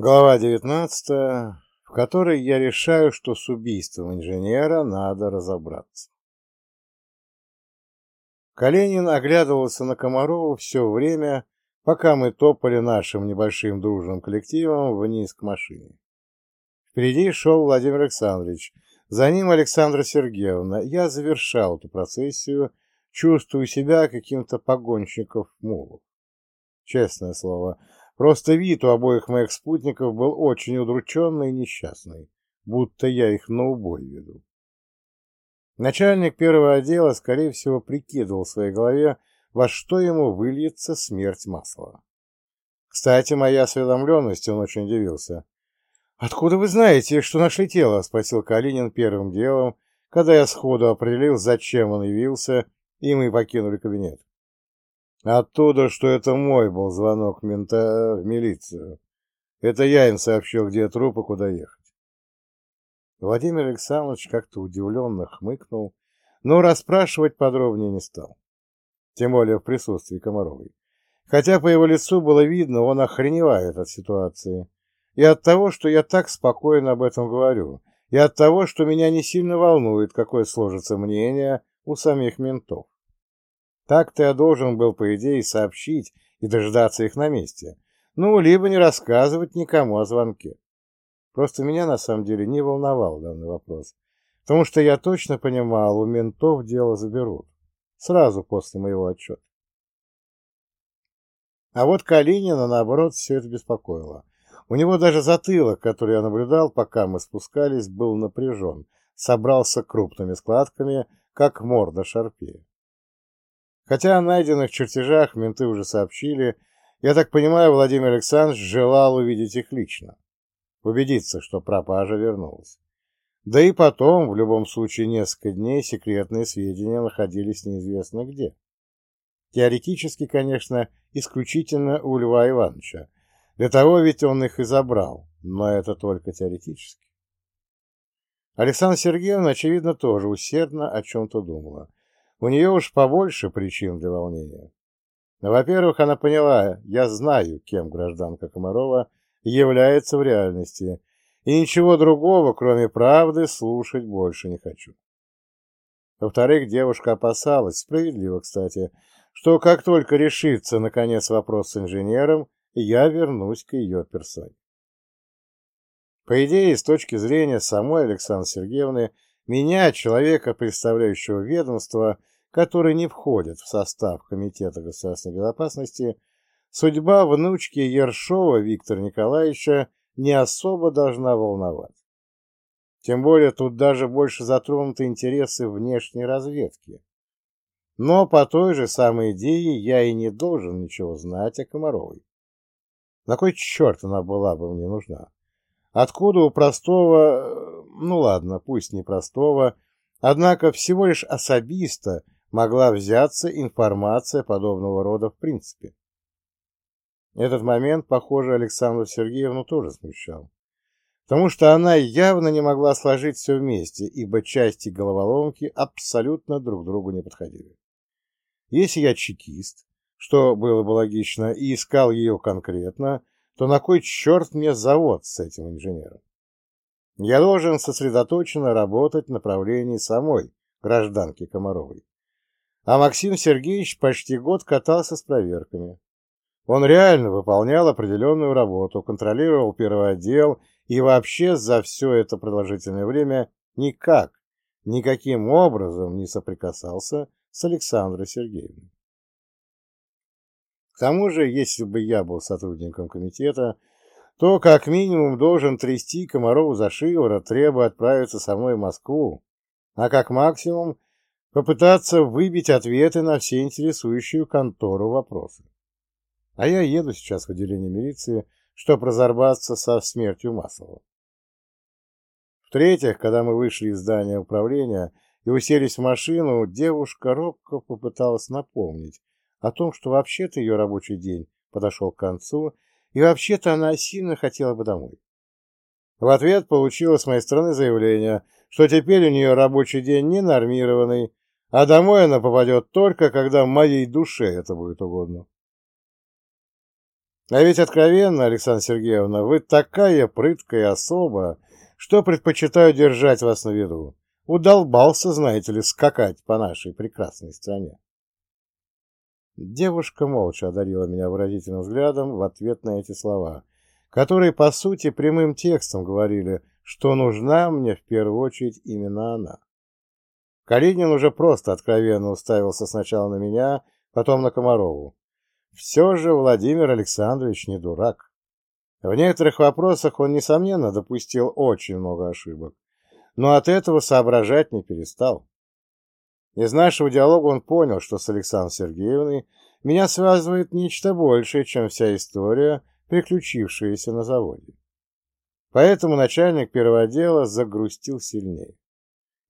Глава 19, в которой я решаю, что с убийством инженера надо разобраться. Калинин оглядывался на Комарова все время, пока мы топали нашим небольшим дружным коллективом вниз к машине. Впереди шел Владимир Александрович, за ним Александра Сергеевна. Я завершал эту процессию, чувствую себя каким-то погонщиком мулов. Честное слово, просто вид у обоих моих спутников был очень удрученный и несчастный, будто я их на убой веду. Начальник первого отдела, скорее всего, прикидывал в своей голове, во что ему выльется смерть Маслова. Кстати, моя осведомленность он очень удивился. «Откуда вы знаете, что нашли тело?» — спросил Калинин первым делом, когда я сходу определил, зачем он явился, и мы покинули кабинет. Оттуда, что это мой был звонок мента в милицию. Это я им сообщил, где труп и куда ехать. Владимир Александрович как-то удивленно хмыкнул, но расспрашивать подробнее не стал. Тем более в присутствии Комаровой. Хотя по его лицу было видно, он охреневает от ситуации. И от того, что я так спокойно об этом говорю. И от того, что меня не сильно волнует, какое сложится мнение у самих ментов. Так-то я должен был, по идее, сообщить и дождаться их на месте. Ну, либо не рассказывать никому о звонке. Просто меня, на самом деле, не волновал данный вопрос. Потому что я точно понимал, у ментов дело заберут. Сразу после моего отчета. А вот Калинина, наоборот, все это беспокоило. У него даже затылок, который я наблюдал, пока мы спускались, был напряжен, собрался крупными складками, как морда шарпея. Хотя о найденных чертежах менты уже сообщили, я так понимаю, Владимир Александрович желал увидеть их лично, убедиться, что пропажа вернулась. Да и потом, в любом случае, несколько дней секретные сведения находились неизвестно где. Теоретически, конечно, исключительно у Льва Ивановича. Для того ведь он их и забрал, но это только теоретически. Александра Сергеевна, очевидно, тоже усердно о чем-то думала. У нее уж побольше причин для волнения. Во-первых, она поняла, я знаю, кем гражданка Комарова является в реальности, и ничего другого, кроме правды, слушать больше не хочу. Во-вторых, девушка опасалась, справедливо, кстати, что как только решится, наконец, вопрос с инженером, я вернусь к ее персоне. По идее, с точки зрения самой Александры Сергеевны, меня, человека, представляющего ведомство, который не входит в состав Комитета государственной безопасности, судьба внучки Ершова Виктора Николаевича не особо должна волновать. Тем более тут даже больше затронуты интересы внешней разведки. Но по той же самой идее я и не должен ничего знать о Комаровой. На кой черт она была бы мне нужна? Откуда у простого, ну ладно, пусть не простого, однако всего лишь особиста могла взяться информация подобного рода в принципе? Этот момент, похоже, Александру Сергеевну тоже смущал. Потому что она явно не могла сложить все вместе, ибо части головоломки абсолютно друг другу не подходили. Если я чекист, что было бы логично, и искал ее конкретно, то на кой черт мне завод с этим инженером? Я должен сосредоточенно работать в направлении самой гражданки Комаровой. А Максим Сергеевич почти год катался с проверками. Он реально выполнял определенную работу, контролировал первый отдел и вообще за все это продолжительное время никак, никаким образом не соприкасался с Александрой Сергеевной. К тому же, если бы я был сотрудником комитета, то как минимум должен трясти Комарову за шиворот, требуя отправиться со мной в Москву, а как максимум попытаться выбить ответы на все интересующие контору вопросы. А я еду сейчас в отделение милиции, чтобы разорваться со смертью Маслова. В-третьих, когда мы вышли из здания управления и уселись в машину, девушка робко попыталась напомнить, о том, что вообще-то ее рабочий день подошел к концу, и вообще-то она сильно хотела бы домой. В ответ получила с моей стороны заявление, что теперь у нее рабочий день не нормированный, а домой она попадет только, когда моей душе это будет угодно. А ведь откровенно, Александра Сергеевна, вы такая прыткая особа, что предпочитаю держать вас на виду. Удолбался, знаете ли, скакать по нашей прекрасной стране. Девушка молча одарила меня выразительным взглядом в ответ на эти слова, которые, по сути, прямым текстом говорили, что нужна мне в первую очередь именно она. Калинин уже просто откровенно уставился сначала на меня, потом на Комарову. Все же Владимир Александрович не дурак. В некоторых вопросах он, несомненно, допустил очень много ошибок, но от этого соображать не перестал. Из нашего диалога он понял, что с Александрой Сергеевной меня связывает нечто большее, чем вся история, приключившаяся на заводе. Поэтому начальник первого отдела загрустил сильнее,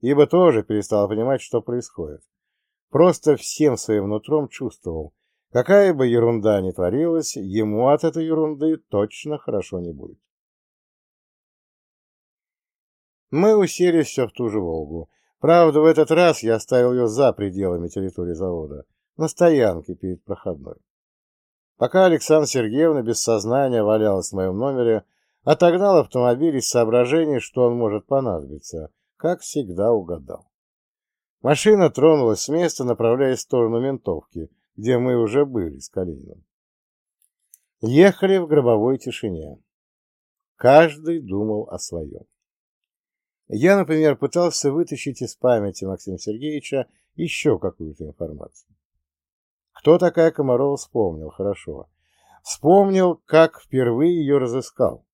ибо тоже перестал понимать, что происходит. Просто всем своим нутром чувствовал, какая бы ерунда ни творилась, ему от этой ерунды точно хорошо не будет. Мы уселись все в ту же «Волгу». Правда, в этот раз я оставил ее за пределами территории завода, на стоянке перед проходной. Пока Александра Сергеевна без сознания валялась в моем номере, отогнал автомобиль из соображений, что он может понадобиться, как всегда угадал. Машина тронулась с места, направляясь в сторону ментовки, где мы уже были с Калининым. Ехали в гробовой тишине. Каждый думал о своем. Я, например, пытался вытащить из памяти Максима Сергеевича еще какую-то информацию. Кто такая Комарова, вспомнил хорошо. Вспомнил, как впервые ее разыскал.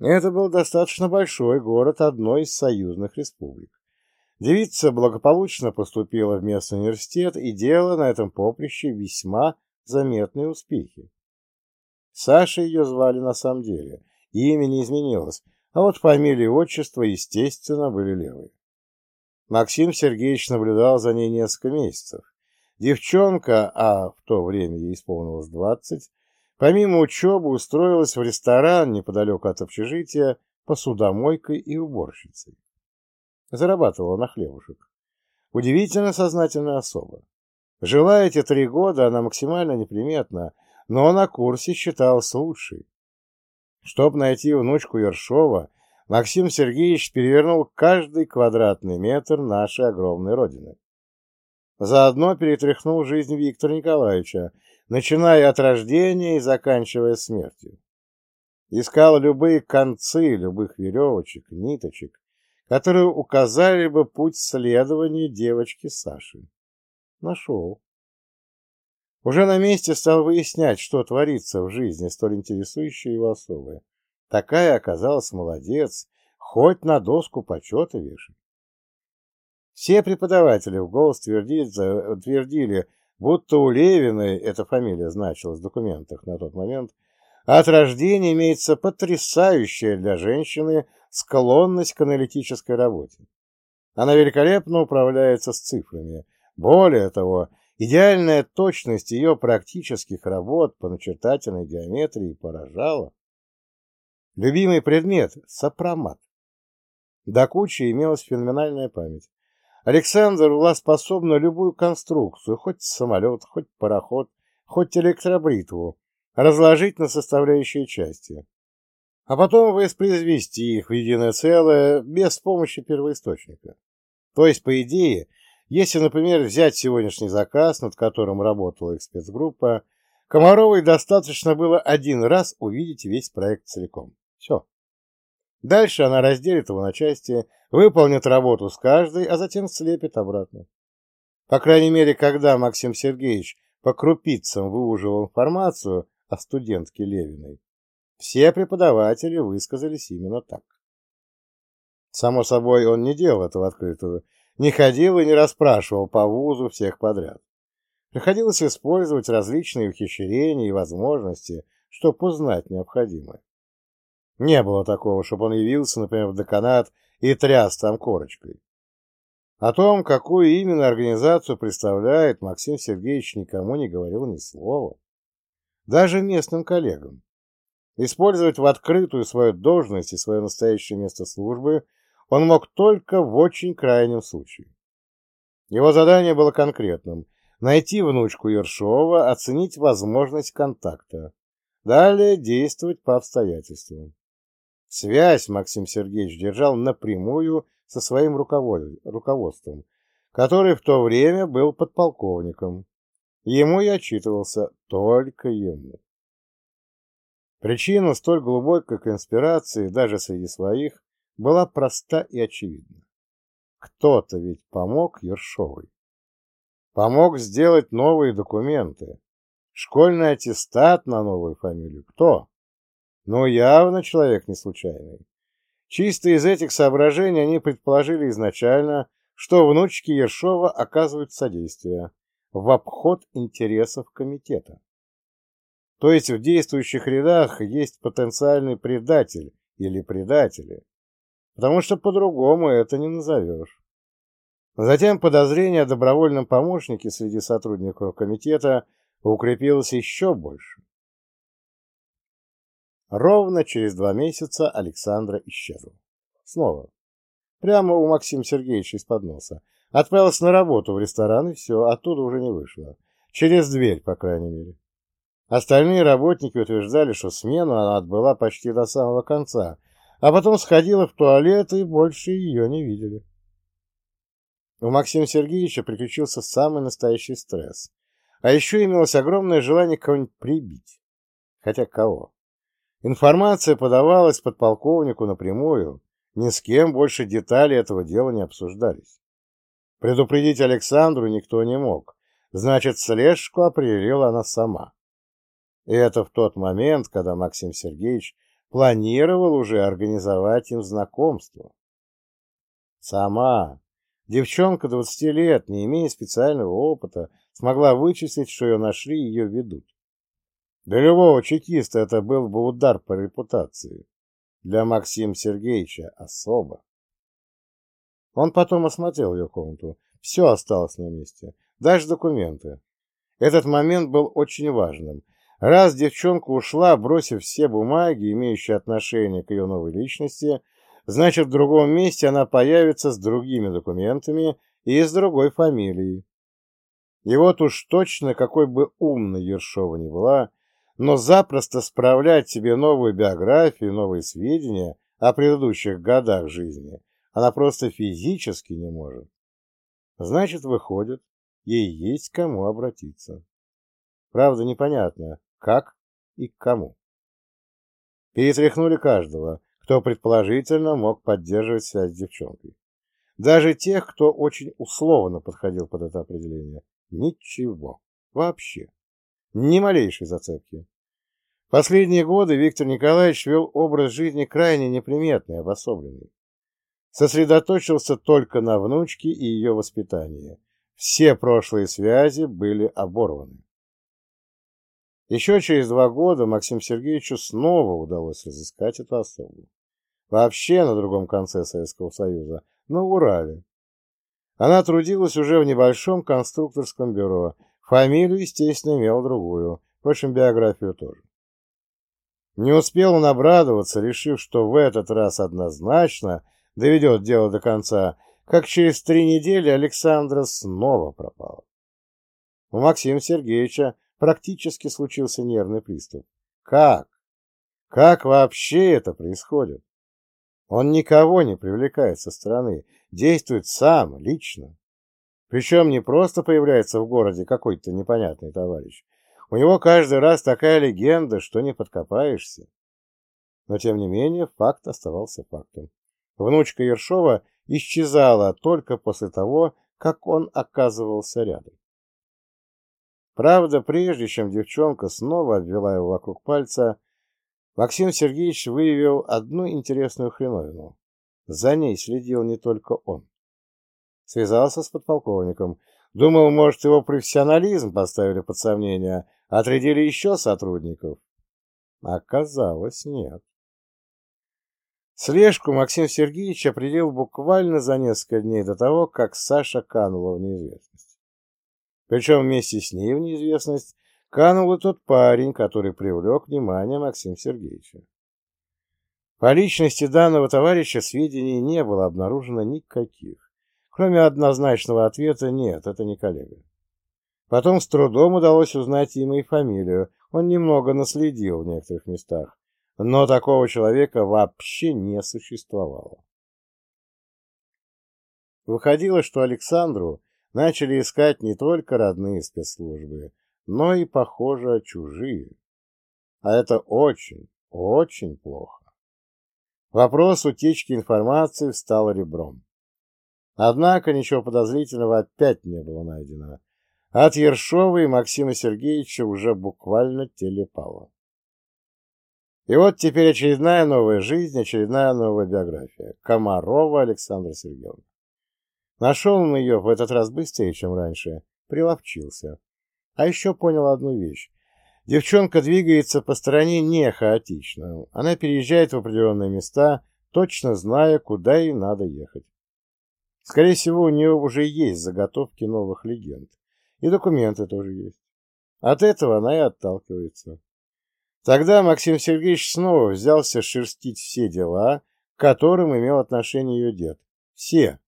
Это был достаточно большой город одной из союзных республик. Девица благополучно поступила в местный университет и делала на этом поприще весьма заметные успехи. Саша ее звали на самом деле, имя не изменилось, а вот фамилия и отчество, естественно, были левые. Максим Сергеевич наблюдал за ней несколько месяцев. Девчонка, а в то время ей исполнилось двадцать, помимо учебы устроилась в ресторан неподалеку от общежития посудомойкой и уборщицей. Зарабатывала на хлебушек. Удивительно сознательная особа. Жила эти три года она максимально неприметна, но на курсе считалась лучшей. Чтобы найти внучку Ершова, Максим Сергеевич перевернул каждый квадратный метр нашей огромной родины. Заодно перетряхнул жизнь Виктора Николаевича, начиная от рождения и заканчивая смертью. Искал любые концы любых веревочек, ниточек, которые указали бы путь следования девочки Саши. Нашел. Уже на месте стал выяснять, что творится в жизни, столь интересующей его особой. Такая оказалась молодец, хоть на доску почета вешай. Все преподаватели в голос твердили, твердили, будто у Левиной эта фамилия значилась в документах на тот момент, от рождения имеется потрясающая для женщины склонность к аналитической работе. Она великолепно управляется с цифрами. Более того, Идеальная точность ее практических работ по начертательной геометрии поражала. Любимый предмет — сопромат. До кучи имелась феноменальная память. Александр была способна любую конструкцию, хоть самолет, хоть пароход, хоть электробритву, разложить на составляющие части, а потом воспроизвести их в единое целое без помощи первоисточника. То есть, по идее, если, например, взять сегодняшний заказ, над которым работала их спецгруппа, Комаровой достаточно было один раз увидеть весь проект целиком. Все. Дальше она разделит его на части, выполнит работу с каждой, а затем слепит обратно. По крайней мере, когда Максим Сергеевич по крупицам выуживал информацию о студентке Левиной, все преподаватели высказались именно так. Само собой, он не делал этого открытого, не ходил и не расспрашивал по вузу всех подряд. Приходилось использовать различные ухищрения и возможности, чтобы узнать необходимое. Не было такого, чтобы он явился, например, в деканат и тряс там корочкой. О том, какую именно организацию представляет, Максим Сергеевич никому не говорил ни слова. Даже местным коллегам. Использовать в открытую свою должность и свое настоящее место службы – он мог только в очень крайнем случае. Его задание было конкретным – найти внучку Ершова, оценить возможность контакта. Далее действовать по обстоятельствам. Связь Максим Сергеевич держал напрямую со своим руководством, который в то время был подполковником. Ему я отчитывался только ему. Причина столь глубокой конспирации даже среди своих была проста и очевидна. Кто-то ведь помог Ершовой. Помог сделать новые документы. Школьный аттестат на новую фамилию. Кто? Ну, явно человек не случайный. Чисто из этих соображений они предположили изначально, что внучки Ершова оказывают содействие в обход интересов комитета. То есть в действующих рядах есть потенциальный предатель или предатели, потому что по-другому это не назовешь. Затем подозрение о добровольном помощнике среди сотрудников комитета укрепилось еще больше. Ровно через два месяца Александра исчезла. Снова. Прямо у Максима Сергеевича из-под носа. Отправилась на работу в ресторан, и все, оттуда уже не вышла. Через дверь, по крайней мере. Остальные работники утверждали, что смену она отбыла почти до самого конца, а потом сходила в туалет и больше ее не видели. У Максима Сергеевича приключился самый настоящий стресс. А еще имелось огромное желание кого-нибудь прибить. Хотя кого? Информация подавалась подполковнику напрямую, ни с кем больше детали этого дела не обсуждались. Предупредить Александру никто не мог, значит, слежку определила она сама. И это в тот момент, когда Максим Сергеевич планировал уже организовать им знакомство. Сама, девчонка 20 лет, не имея специального опыта, смогла вычислить, что ее нашли и ее ведут. Для любого чекиста это был бы удар по репутации. Для Максима Сергеевича особо. Он потом осмотрел ее комнату. Все осталось на месте, даже документы. Этот момент был очень важным. Раз девчонка ушла, бросив все бумаги, имеющие отношение к ее новой личности, значит, в другом месте она появится с другими документами и с другой фамилией. И вот уж точно, какой бы умной Ершова ни была, но запросто справлять себе новую биографию, новые сведения о предыдущих годах жизни она просто физически не может. Значит, выходит, ей есть к кому обратиться. Правда, непонятно, как и к кому. Перетряхнули каждого, кто предположительно мог поддерживать связь с девчонкой. Даже тех, кто очень условно подходил под это определение. Ничего. Вообще. Ни малейшей зацепки. Последние годы Виктор Николаевич вел образ жизни крайне неприметный, обособленный. Сосредоточился только на внучке и ее воспитании. Все прошлые связи были оборваны. Еще через два года Максиму Сергеевичу снова удалось разыскать эту особу. Вообще на другом конце Советского Союза, на Урале. Она трудилась уже в небольшом конструкторском бюро. Фамилию, естественно, имела другую, впрочем, биографию тоже. Не успел он обрадоваться, решив, что в этот раз однозначно доведет дело до конца, как через три недели Александра снова пропала. У Максима Сергеевича практически случился нервный приступ. Как? Как вообще это происходит? Он никого не привлекает со стороны, действует сам, лично. Причем не просто появляется в городе какой-то непонятный товарищ. У него каждый раз такая легенда, что не подкопаешься. Но, тем не менее, факт оставался фактом. Внучка Ершова исчезала только после того, как он оказывался рядом. Правда, прежде чем девчонка снова обвела его вокруг пальца, Максим Сергеевич выявил одну интересную хреновину. За ней следил не только он. Связался с подполковником. Думал, может, его профессионализм поставили под сомнение, отрядили еще сотрудников. Оказалось, нет. Слежку Максим Сергеевич определил буквально за несколько дней до того, как Саша канула в неизвестность. Причем вместе с ней в неизвестность канул и тот парень, который привлек внимание Максима Сергеевича. По личности данного товарища сведений не было обнаружено никаких. Кроме однозначного ответа «нет, это не коллега». Потом с трудом удалось узнать имя и фамилию. он немного наследил в некоторых местах, но такого человека вообще не существовало. Выходило, что Александру начали искать не только родные спецслужбы, но и, похоже, чужие. А это очень, очень плохо. Вопрос утечки информации встал ребром. Однако ничего подозрительного опять не было найдено. От Ершова и Максима Сергеевича уже буквально телепало. И вот теперь очередная новая жизнь, очередная новая биография. Комарова Александра Сергеевна. Нашел он ее в этот раз быстрее, чем раньше. Приловчился. А еще понял одну вещь. Девчонка двигается по стороне не хаотично. Она переезжает в определенные места, точно зная, куда ей надо ехать. Скорее всего, у нее уже есть заготовки новых легенд. И документы тоже есть. От этого она и отталкивается. Тогда Максим Сергеевич снова взялся шерстить все дела, к которым имел отношение ее дед. Все.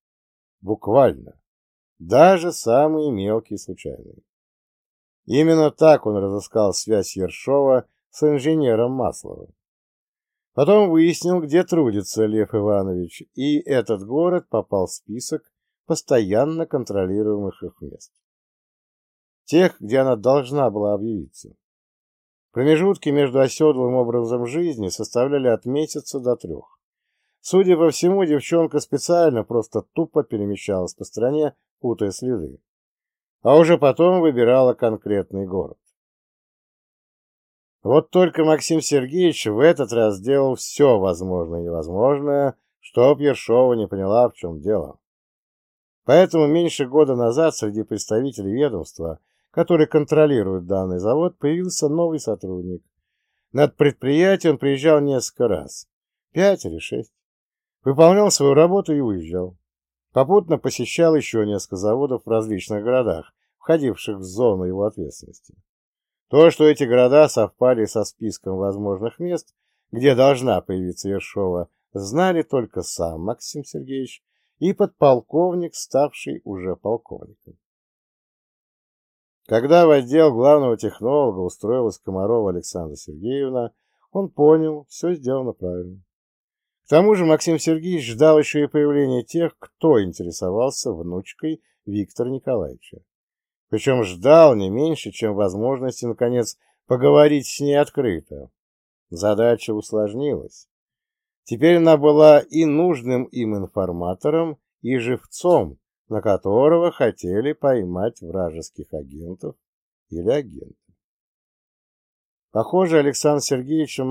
Буквально. Даже самые мелкие случайные. Именно так он разыскал связь Ершова с инженером Масловым. Потом выяснил, где трудится Лев Иванович, и этот город попал в список постоянно контролируемых их мест. Тех, где она должна была объявиться. Промежутки между оседлым образом жизни составляли от месяца до трех. Судя по всему, девчонка специально просто тупо перемещалась по стране, путая следы. А уже потом выбирала конкретный город. Вот только Максим Сергеевич в этот раз сделал все возможное и невозможное, чтоб Ершова не поняла, в чем дело. Поэтому меньше года назад среди представителей ведомства, который контролирует данный завод, появился новый сотрудник. Над предприятием приезжал несколько раз, пять или шесть. Выполнял свою работу и уезжал. Попутно посещал еще несколько заводов в различных городах, входивших в зону его ответственности. То, что эти города совпали со списком возможных мест, где должна появиться Ершова, знали только сам Максим Сергеевич и подполковник, ставший уже полковником. Когда в отдел главного технолога устроилась Комарова Александра Сергеевна, он понял, все сделано правильно. Тому же Максим Сергеевич ждал еще и появления тех, кто интересовался внучкой Виктора Николаевича. Причем ждал не меньше, чем возможности, наконец, поговорить с ней открыто. Задача усложнилась. Теперь она была и нужным им информатором, и живцом, на которого хотели поймать вражеских агентов или агентов. Похоже, Александр Сергеевич, э,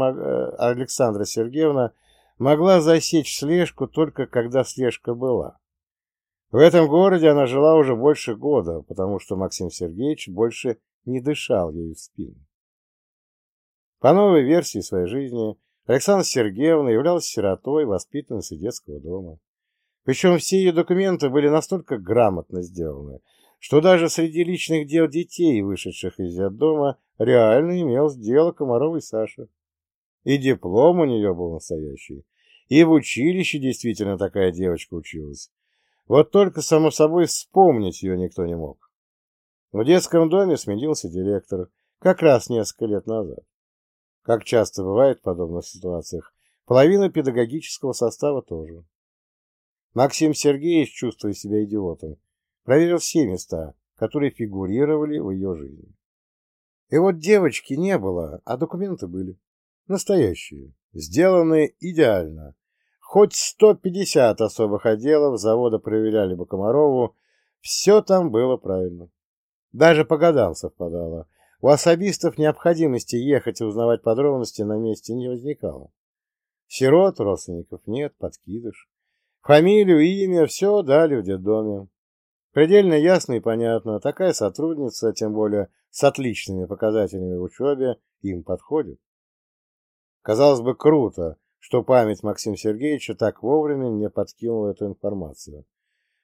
Александра Сергеевна могла засечь слежку только когда слежка была. В этом городе она жила уже больше года, потому что Максим Сергеевич больше не дышал ей в спину. По новой версии своей жизни Александра Сергеевна являлась сиротой, воспитанницей детского дома. Причем все ее документы были настолько грамотно сделаны, что даже среди личных дел детей, вышедших из дома, реально имел дело Комаровой Саша. И диплом у нее был настоящий. И в училище действительно такая девочка училась. Вот только, само собой, вспомнить ее никто не мог. В детском доме сменился директор, как раз несколько лет назад. Как часто бывает в подобных ситуациях, половина педагогического состава тоже. Максим Сергеевич, чувствуя себя идиотом, проверил все места, которые фигурировали в ее жизни. И вот девочки не было, а документы были. Настоящие, сделанные идеально, Хоть 150 особых отделов завода проверяли бы Комарову, все там было правильно. Даже по годам совпадало. У особистов необходимости ехать и узнавать подробности на месте не возникало. Сирот, родственников нет, подкидыш. Фамилию, имя, все дали в детдоме. Предельно ясно и понятно, такая сотрудница, тем более с отличными показателями в учебе, им подходит. Казалось бы, круто, что память Максима Сергеевича так вовремя мне подкинула эту информацию.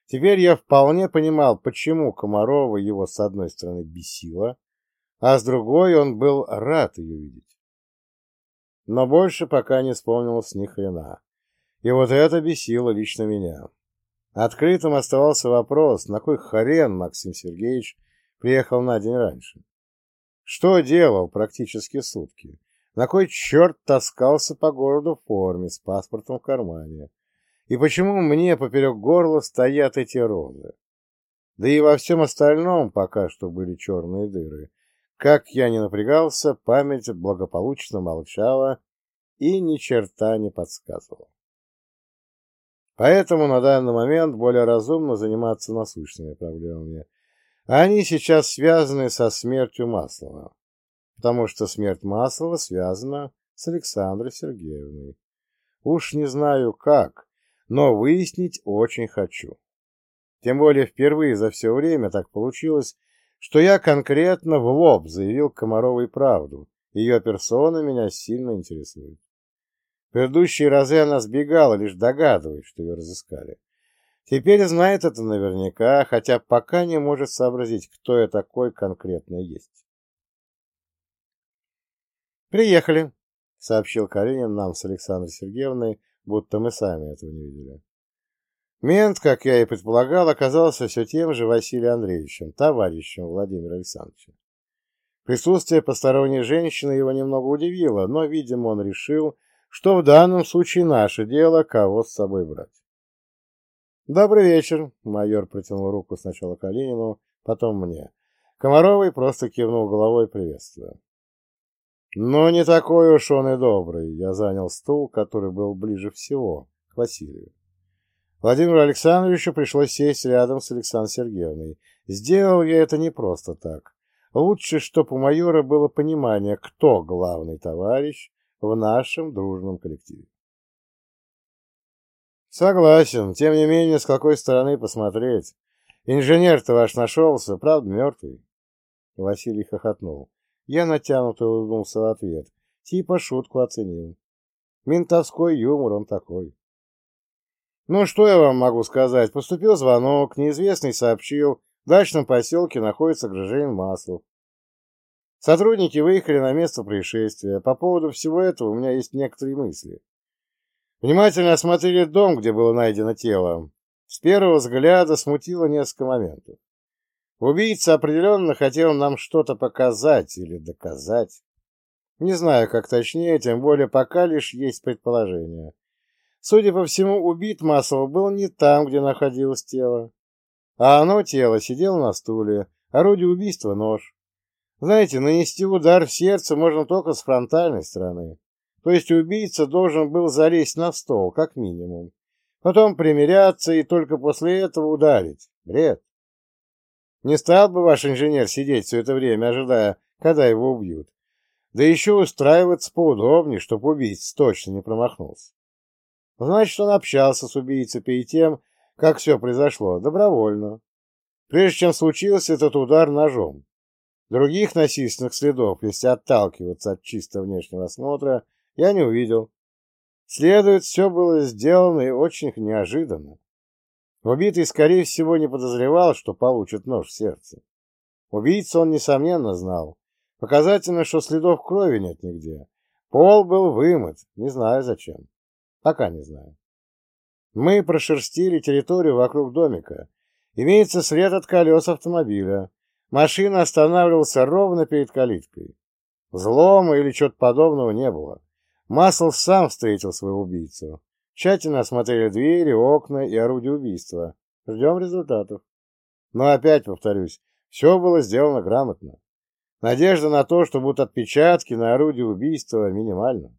Теперь я вполне понимал, почему Комарова его с одной стороны бесила, а с другой он был рад ее видеть. Но больше пока не вспомнилось ни хрена. И вот это бесило лично меня. Открытым оставался вопрос, на кой хрен Максим Сергеевич приехал на день раньше. Что делал практически сутки? На кой черт таскался по городу в форме с паспортом в кармане? И почему мне поперек горла стоят эти розы? Да и во всем остальном пока что были черные дыры. Как я не напрягался, память благополучно молчала и ни черта не подсказывала. Поэтому на данный момент более разумно заниматься насущными проблемами. Они сейчас связаны со смертью Маслова, потому что смерть Маслова связана с Александрой Сергеевной. Уж не знаю как, но выяснить очень хочу. Тем более впервые за все время так получилось, что я конкретно в лоб заявил Комаровой правду. Ее персона меня сильно интересует предыдущие разы она сбегала, лишь догадываясь, что ее разыскали. Теперь знает это наверняка, хотя пока не может сообразить, кто я такой конкретно есть. «Приехали», — сообщил Калинин нам с Александрой Сергеевной, будто мы сами этого не видели. Мент, как я и предполагал, оказался все тем же Василием Андреевичем, товарищем Владимира Александровича. Присутствие посторонней женщины его немного удивило, но, видимо, он решил, что в данном случае наше дело, кого с собой брать. «Добрый вечер», — майор протянул руку сначала Калинину, потом мне. Комаровый просто кивнул головой, приветствуя. «Но не такой уж он и добрый», — я занял стул, который был ближе всего к Василию. Владимиру Александровичу пришлось сесть рядом с Александрой Сергеевной. Сделал я это не просто так. Лучше, чтобы у майора было понимание, кто главный товарищ, в нашем дружном коллективе. Согласен, тем не менее, с какой стороны посмотреть. Инженер-то ваш нашелся, правда, мертвый? Василий хохотнул. Я натянуто улыбнулся в ответ. Типа шутку оценил. Ментовской юмор он такой. Ну, что я вам могу сказать? Поступил звонок, неизвестный сообщил, в дачном поселке находится гражданин Маслов. Сотрудники выехали на место происшествия. По поводу всего этого у меня есть некоторые мысли. Внимательно осмотрели дом, где было найдено тело. С первого взгляда смутило несколько моментов. Убийца определенно хотел нам что-то показать или доказать. Не знаю, как точнее, тем более пока лишь есть предположение. Судя по всему, убит Маслов был не там, где находилось тело. А оно, тело, сидело на стуле. Орудие убийства — нож. Знаете, нанести удар в сердце можно только с фронтальной стороны. То есть убийца должен был залезть на стол, как минимум. Потом примиряться и только после этого ударить. Бред. Не стал бы ваш инженер сидеть все это время, ожидая, когда его убьют. Да еще устраиваться поудобнее, чтобы убийца точно не промахнулся. Значит, он общался с убийцей перед тем, как все произошло, добровольно. Прежде чем случился этот удар ножом. Других насильственных следов, если отталкиваться от чисто внешнего осмотра, я не увидел. Следует, все было сделано и очень неожиданно. Убитый, скорее всего, не подозревал, что получит нож в сердце. Убийца он, несомненно, знал. Показательно, что следов крови нет нигде. Пол был вымыт, не знаю зачем. Пока не знаю. Мы прошерстили территорию вокруг домика. Имеется след от колес автомобиля. Машина останавливалась ровно перед калиткой. Взлома или чего-то подобного не было. Масл сам встретил своего убийцу. Тщательно осмотрели двери, окна и орудие убийства. Ждем результатов. Но опять повторюсь, все было сделано грамотно. Надежда на то, что будут отпечатки на орудие убийства, минимальна.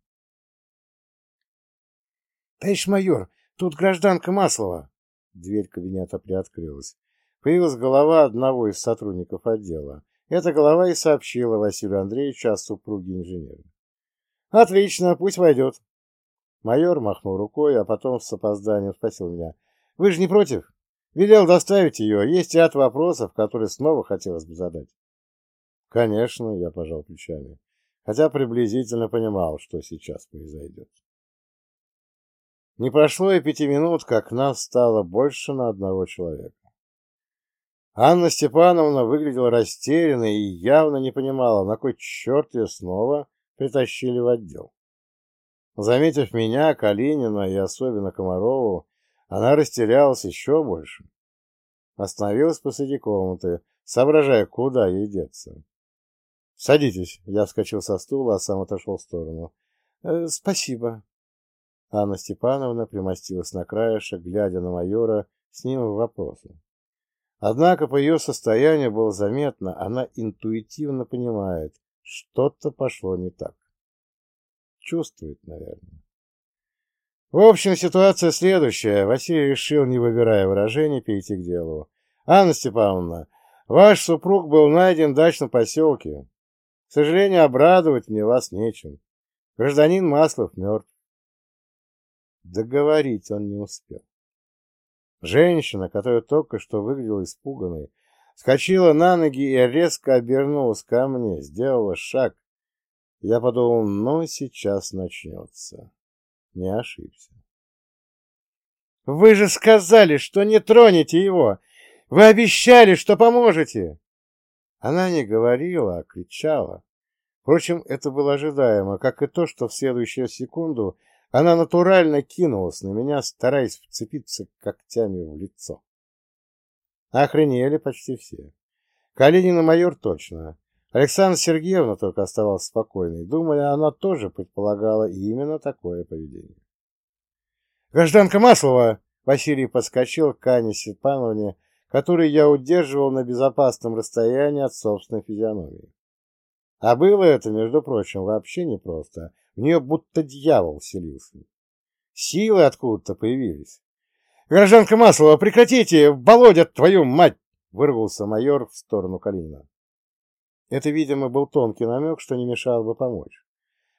— Товарищ майор, тут гражданка Маслова. Дверь кабинета приоткрылась. Появилась голова одного из сотрудников отдела. Эта голова и сообщила Василию Андреевичу о супруге инженера. «Отлично, пусть войдет». Майор махнул рукой, а потом с опозданием спросил меня. «Вы же не против? Велел доставить ее. Есть ряд вопросов, которые снова хотелось бы задать». «Конечно», — я пожал плечами, хотя приблизительно понимал, что сейчас произойдет. Не прошло и пяти минут, как нас стало больше на одного человека. Анна Степановна выглядела растерянной и явно не понимала, на кой черт ее снова притащили в отдел. Заметив меня, Калинина и особенно Комарову, она растерялась еще больше. Остановилась посреди комнаты, соображая, куда ей деться. Садитесь. Я вскочил со стула, а сам отошел в сторону. Э, спасибо. Анна Степановна примостилась на краешек, глядя на майора с ним в вопросы. Однако по ее состоянию было заметно, она интуитивно понимает, что-то пошло не так. Чувствует, наверное. В общем, ситуация следующая. Василий решил, не выбирая выражений, перейти к делу. Анна Степановна, ваш супруг был найден в дачном поселке. К сожалению, обрадовать мне вас нечем. Гражданин Маслов мертв. Договорить он не успел. Женщина, которая только что выглядела испуганной, скочила на ноги и резко обернулась ко мне, сделала шаг. Я подумал, ну, сейчас начнется. Не ошибся. «Вы же сказали, что не тронете его! Вы обещали, что поможете!» Она не говорила, а кричала. Впрочем, это было ожидаемо, как и то, что в следующую секунду она натурально кинулась на меня, стараясь вцепиться когтями в лицо. Охренели почти все. Калинин и майор точно. Александра Сергеевна только оставалась спокойной, думая, она тоже предполагала именно такое поведение. «Гражданка Маслова!» Василий подскочил к Ане Степановне, которую я удерживал на безопасном расстоянии от собственной физиономии. А было это, между прочим, вообще непросто. В нее будто дьявол селился. Силы откуда-то появились. «Гражданка Маслова, прекратите! Володя, твою мать!» — вырвался майор в сторону Калинина. Это, видимо, был тонкий намек, что не мешало бы помочь.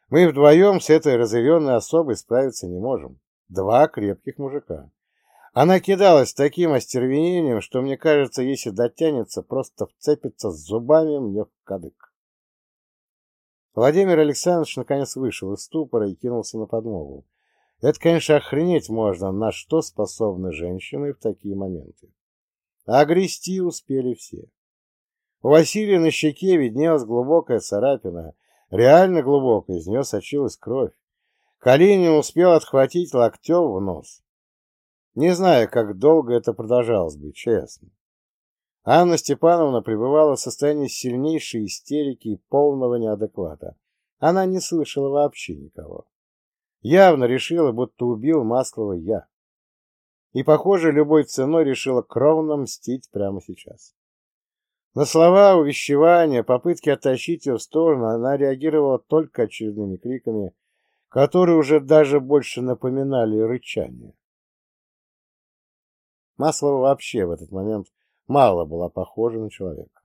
Мы вдвоем с этой разъяренной особой справиться не можем. Два крепких мужика. Она кидалась таким остервенением, что, мне кажется, если дотянется, просто вцепится зубами мне в кадык. Владимир Александрович наконец вышел из ступора и кинулся на подмогу. Это, конечно, охренеть можно, на что способны женщины в такие моменты. А грести успели все. У Василия на щеке виднелась глубокая царапина, реально глубокая, из нее сочилась кровь. Калинин успел отхватить локтем в нос. Не знаю, как долго это продолжалось бы, честно. Анна Степановна пребывала в состоянии сильнейшей истерики и полного неадеквата. Она не слышала вообще никого. Явно решила, будто убил Маслова я. И, похоже, любой ценой решила кровно мстить прямо сейчас. На слова, увещевания, попытки оттащить ее в сторону она реагировала только очередными криками, которые уже даже больше напоминали рычание. Маслова вообще в этот момент мало была похожа на человека.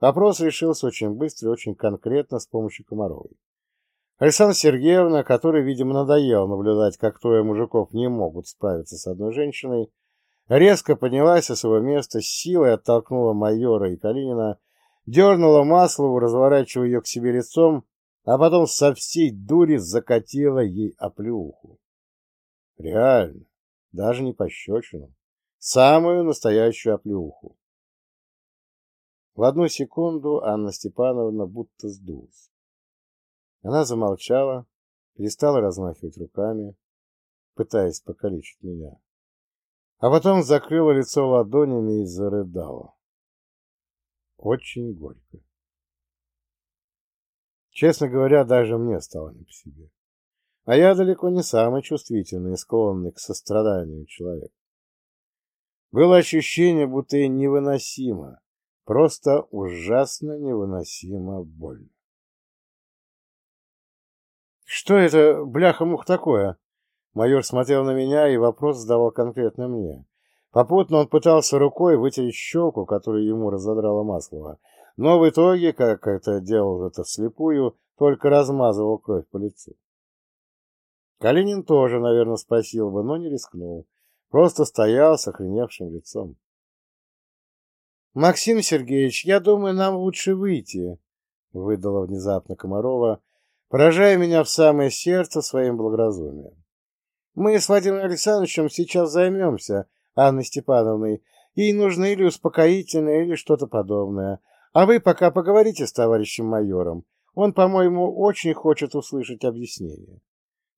Вопрос решился очень быстро и очень конкретно с помощью Комаровой. Александра Сергеевна, которой, видимо, надоело наблюдать, как трое мужиков не могут справиться с одной женщиной, резко поднялась со своего места, с силой оттолкнула майора и Калинина, дернула Маслову, разворачивая ее к себе лицом, а потом со всей дури закатила ей оплюху. Реально, даже не пощечину. Самую настоящую оплеуху. В одну секунду Анна Степановна будто сдулась. Она замолчала, перестала размахивать руками, пытаясь покалечить меня. А потом закрыла лицо ладонями и зарыдала. Очень горько. Честно говоря, даже мне стало не по себе. А я далеко не самый чувствительный и склонный к состраданию человек. Было ощущение, будто и невыносимо, просто ужасно невыносимо больно. «Что это, бляха-мух, такое?» Майор смотрел на меня и вопрос задавал конкретно мне. Попутно он пытался рукой вытереть щеку, которую ему разодрало Маслова, но в итоге, как это делал это вслепую, только размазывал кровь по лицу. Калинин тоже, наверное, спросил бы, но не рискнул. Просто стоял с охреневшим лицом. «Максим Сергеевич, я думаю, нам лучше выйти», — выдала внезапно Комарова, поражая меня в самое сердце своим благоразумием. «Мы с Владимиром Александровичем сейчас займемся Анной Степановной. Ей нужно или успокоительное, или что-то подобное. А вы пока поговорите с товарищем майором. Он, по-моему, очень хочет услышать объяснение.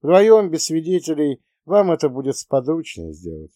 Вдвоем, без свидетелей, вам это будет сподручнее сделать.